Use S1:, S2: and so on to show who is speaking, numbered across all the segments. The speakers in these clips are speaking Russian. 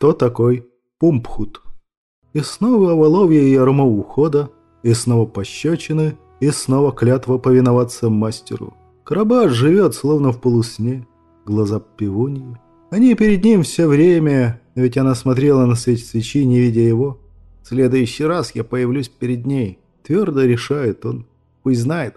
S1: кто такой Пумпхут. И снова Воловья и ярмо ухода, и снова пощечины, и снова клятва повиноваться мастеру. Карабаш живет словно в полусне, глаза пивуньи. Они перед ним все время, ведь она смотрела на свет свечи, не видя его. В следующий раз я появлюсь перед ней. Твердо решает он. Пусть знает,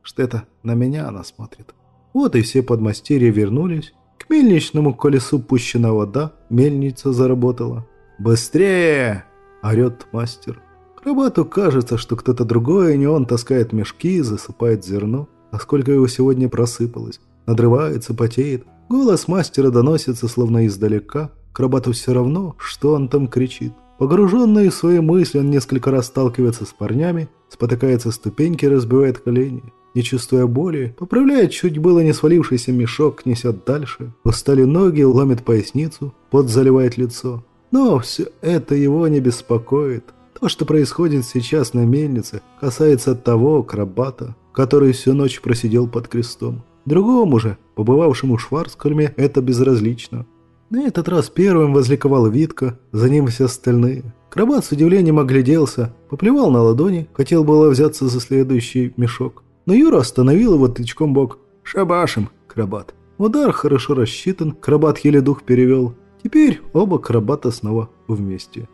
S1: что это на меня она смотрит. Вот и все подмастерья вернулись. Мельничному колесу пущена вода, мельница заработала. «Быстрее!» – орет мастер. Крабату кажется, что кто-то другой, а не он, таскает мешки, засыпает зерно. А сколько его сегодня просыпалось. Надрывается, потеет. Голос мастера доносится, словно издалека. Крабату все равно, что он там кричит. Погруженный в свои мысли, он несколько раз сталкивается с парнями, спотыкается ступеньки, разбивает колени. Не чувствуя боли, поправляет чуть было не свалившийся мешок, несет дальше. Устали ноги, ломит поясницу, пот заливает лицо. Но все это его не беспокоит. То, что происходит сейчас на мельнице, касается того крабата, который всю ночь просидел под крестом. Другому же, побывавшему в Шварцкольме, это безразлично. На этот раз первым возликовал Витка, за ним все остальные. Крабат с удивлением огляделся, поплевал на ладони, хотел было взяться за следующий мешок. Но Юра остановил его тычком бок. «Шабашем, крабат». Удар хорошо рассчитан, крабат еле дух перевел. Теперь оба крабата снова вместе.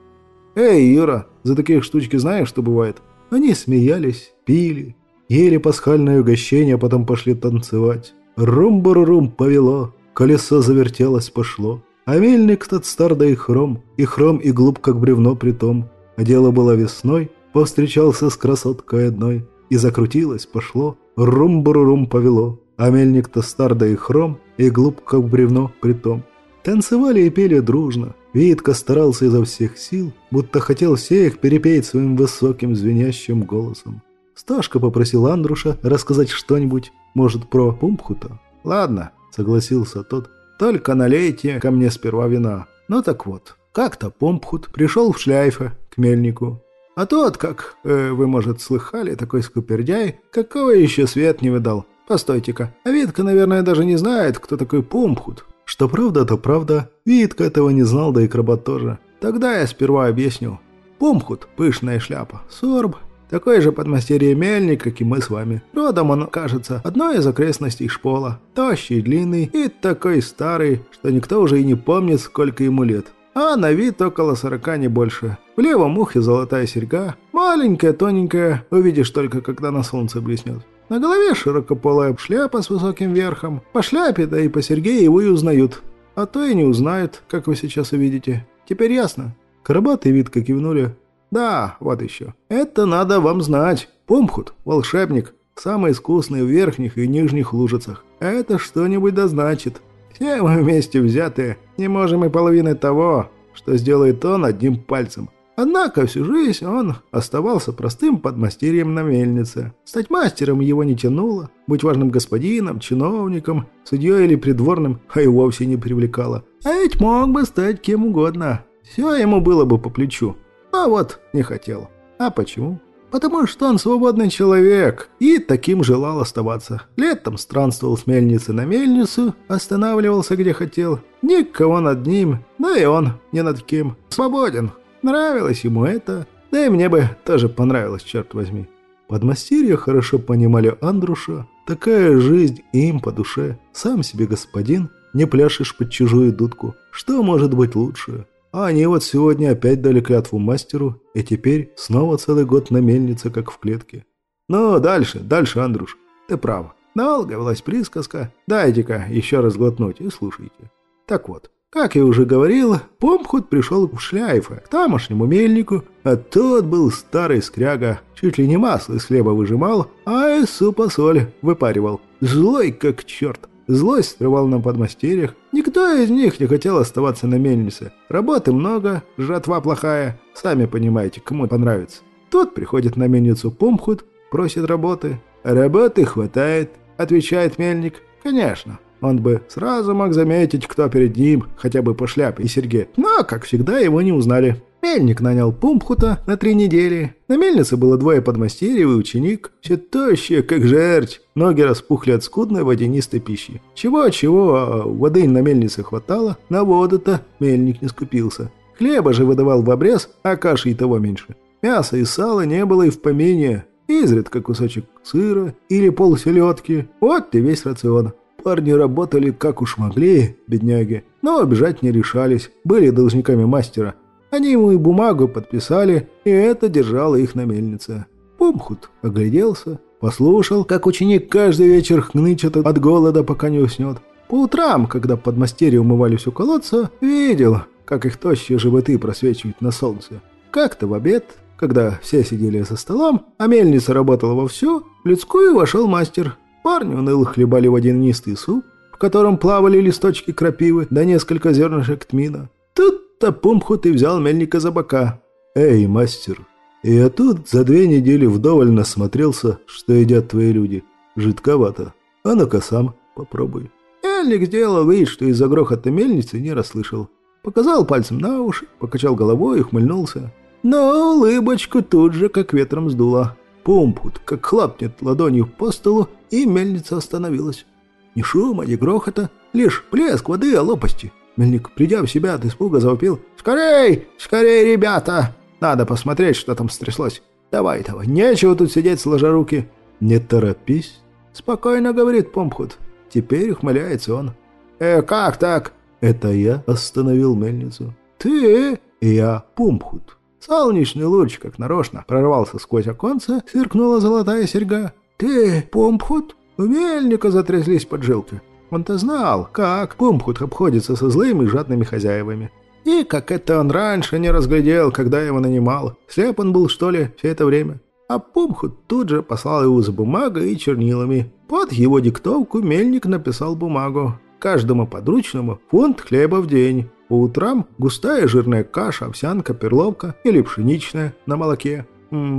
S1: «Эй, Юра, за такие штучки знаешь, что бывает?» Они смеялись, пили, ели пасхальное угощение, а потом пошли танцевать. Рум-буру-рум повело, колесо завертелось, пошло. А мельник тот стар да и хром, и хром и глуп, как бревно притом. А дело было весной, повстречался с красоткой одной. И закрутилось, пошло, рум-буру-рум повело. А мельник-то стар да и хром, и глуп, как бревно притом. Танцевали и пели дружно. Витка старался изо всех сил, будто хотел всех перепеть своим высоким звенящим голосом. Сташка попросил Андруша рассказать что-нибудь, может, про Пумпхута. «Ладно», — согласился тот, — «только налейте ко мне сперва вина». Ну так вот, как-то Пумпхут пришел в шляйфе к мельнику. А тот, как э, вы, может, слыхали, такой скупердяй, какого еще свет не видал. Постойте-ка, а Витка, наверное, даже не знает, кто такой Пумпхут. Что правда, то правда. Витка этого не знал, да и Крабат тоже. Тогда я сперва объясню. Пумхут – пышная шляпа. Сорб – такой же подмастерье мельник, как и мы с вами. Родом он, кажется, одной из окрестностей шпола. Тощий, длинный и такой старый, что никто уже и не помнит, сколько ему лет. А на вид около сорока не больше. В левом ухе золотая серьга. Маленькая, тоненькая, увидишь только, когда на солнце блеснет. На голове широкополая шляпа с высоким верхом. По шляпе, да и по серьге его и узнают. А то и не узнают, как вы сейчас увидите. Теперь ясно?» Карабат и Витка кивнули. «Да, вот еще. Это надо вам знать. Помхут, волшебник, самый искусный в верхних и нижних лужицах. Это что-нибудь да значит. Все мы вместе взятые не можем и половины того, что сделает он одним пальцем. Однако всю жизнь он оставался простым подмастерьем на мельнице. Стать мастером его не тянуло, быть важным господином, чиновником, судьей или придворным, а и вовсе не привлекало. А ведь мог бы стать кем угодно. Все ему было бы по плечу. А вот не хотел. А почему? Потому что он свободный человек и таким желал оставаться. Летом странствовал с мельницы на мельницу, останавливался где хотел. Никого над ним, да и он не над кем. Свободен, Нравилось ему это, да и мне бы тоже понравилось, черт возьми. Подмастерья хорошо понимали Андруша, такая жизнь им по душе. Сам себе господин, не пляшешь под чужую дудку. Что может быть лучше? А они вот сегодня опять дали клятву мастеру, и теперь снова целый год на мельнице, как в клетке. Ну, дальше, дальше, Андруш, ты прав. Долго власть присказка. Дайте-ка еще раз глотнуть и слушайте. Так вот, как я уже говорил, Помхут пришел в Шляйфа, к тамошнему мельнику, а тот был старый скряга, чуть ли не масло из хлеба выжимал, а из супа соль выпаривал. Злой как черт. Злость срывал на подмастерьях. Никто из них не хотел оставаться на мельнице. Работы много, жатва плохая. Сами понимаете, кому понравится. Тот приходит на мельницу Помхут, просит работы. «Работы хватает», — отвечает мельник. «Конечно, он бы сразу мог заметить, кто перед ним, хотя бы по шляпе и серьге. Но, как всегда, его не узнали. Мельник нанял Пумпхута на три недели. На мельнице было двое подмастерьев и ученик, все тощие, как жерть. Ноги распухли от скудной водянистой пищи. Чего-чего, а воды на мельнице хватало, на воду-то мельник не скупился. Хлеба же выдавал в обрез, а каши и того меньше. Мяса и сала не было и в помине. Изредка кусочек сыра или полселедки. Вот и весь рацион. Парни работали как уж могли, бедняги, но обижать не решались, были должниками мастера. Они ему и бумагу подписали, и это держало их на мельнице. Пумхут огляделся, послушал, как ученик каждый вечер хнычет от голода, пока не уснет. По утрам, когда подмастерья умывались у колодца, видел, как их тощие животы просвечивают на солнце. Как-то в обед, когда все сидели за столом, а мельница работала вовсю, в людскую вошел мастер. Парни уныло хлебали водянистый суп, в котором плавали листочки крапивы да несколько зернышек тмина. Тут будто Пумхут и взял мельника за бока. «Эй, мастер, я тут за две недели вдоволь насмотрелся, что едят твои люди. Жидковато. А ну-ка сам попробуй». Мельник сделал вид, что из-за грохота мельницы не расслышал. Показал пальцем на уши, покачал головой и ухмыльнулся. Но улыбочку тут же как ветром сдуло. Пумпут, как хлопнет ладонью по столу, и мельница остановилась. Ни шума, ни грохота, лишь плеск воды о лопасти. Мельник, придя в себя от испуга, завопил. «Скорей! Скорей, ребята! Надо посмотреть, что там стряслось. Давай, давай, нечего тут сидеть сложа руки». «Не торопись», — спокойно говорит Помпхут. Теперь ухмыляется он. «Э, как так?» «Это я остановил мельницу». «Ты?» «Я Помпхут». Солнечный луч, как нарочно, прорвался сквозь оконце, сверкнула золотая серьга. «Ты Помпхут?» У мельника затряслись поджилки. Он-то знал, как Пумхут обходится со злыми и жадными хозяевами. И как это он раньше не разглядел, когда его нанимал. Слеп он был, что ли, все это время. А Пумхут тут же послал его за бумагой и чернилами. Под его диктовку мельник написал бумагу. Каждому подручному фунт хлеба в день. По утрам густая жирная каша, овсянка, перловка или пшеничная на молоке.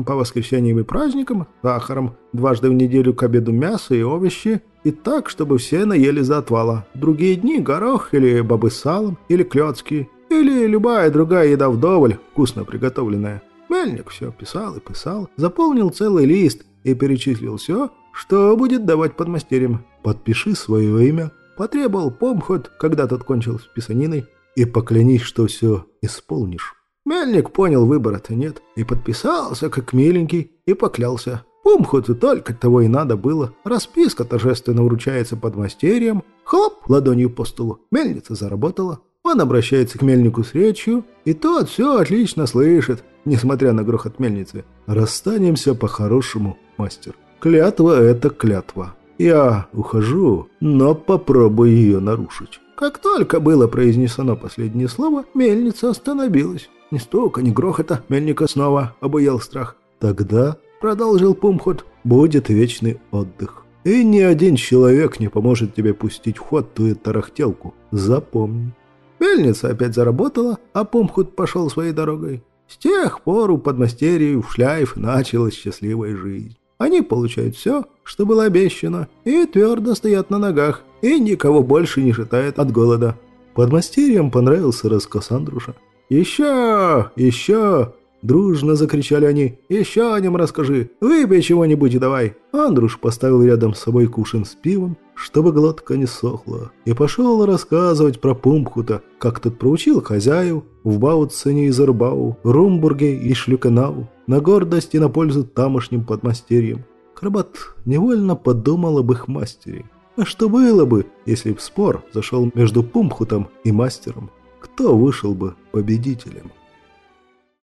S1: По воскресеньям и праздникам сахаром. Дважды в неделю к обеду мясо и овощи и так, чтобы все наели за отвала. Другие дни горох или бобы с салом, или клетки, или любая другая еда вдоволь, вкусно приготовленная. Мельник все писал и писал, заполнил целый лист и перечислил все, что будет давать подмастерьям. «Подпиши свое имя», – потребовал помхот, когда тот кончил с писаниной, «и поклянись, что все исполнишь». Мельник понял, выбора-то нет, и подписался, как миленький, и поклялся. Умхоту только того и надо было. Расписка торжественно вручается под мастерьем. Хлоп, ладонью по столу. Мельница заработала. Он обращается к мельнику с речью, и тот все отлично слышит, несмотря на грохот мельницы. «Расстанемся по-хорошему, мастер. Клятва — это клятва. Я ухожу, но попробую ее нарушить». Как только было произнесено последнее слово, мельница остановилась. Ни стука, ни грохота, мельника снова обуял страх. Тогда продолжил Пумхот, будет вечный отдых. И ни один человек не поможет тебе пустить в ход ту тарахтелку. Запомни. Мельница опять заработала, а Пумхут пошел своей дорогой. С тех пор у подмастерьев Шляев началась счастливая жизнь. Они получают все, что было обещано, и твердо стоят на ногах, и никого больше не шатает от голода. Подмастерьям понравился рассказ Андруша. «Еще! Еще! Дружно закричали они. «Еще о нем расскажи! Выпей чего-нибудь давай!» Андруш поставил рядом с собой кушин с пивом, чтобы глотка не сохла, и пошел рассказывать про Пумпхута, как тот проучил хозяев в Бауцене и Зарбау, Румбурге и Шлюкенау, на гордость и на пользу тамошним подмастерьям. Крабат невольно подумал об их мастере. А что было бы, если б спор зашел между Пумпхутом и мастером? Кто вышел бы победителем?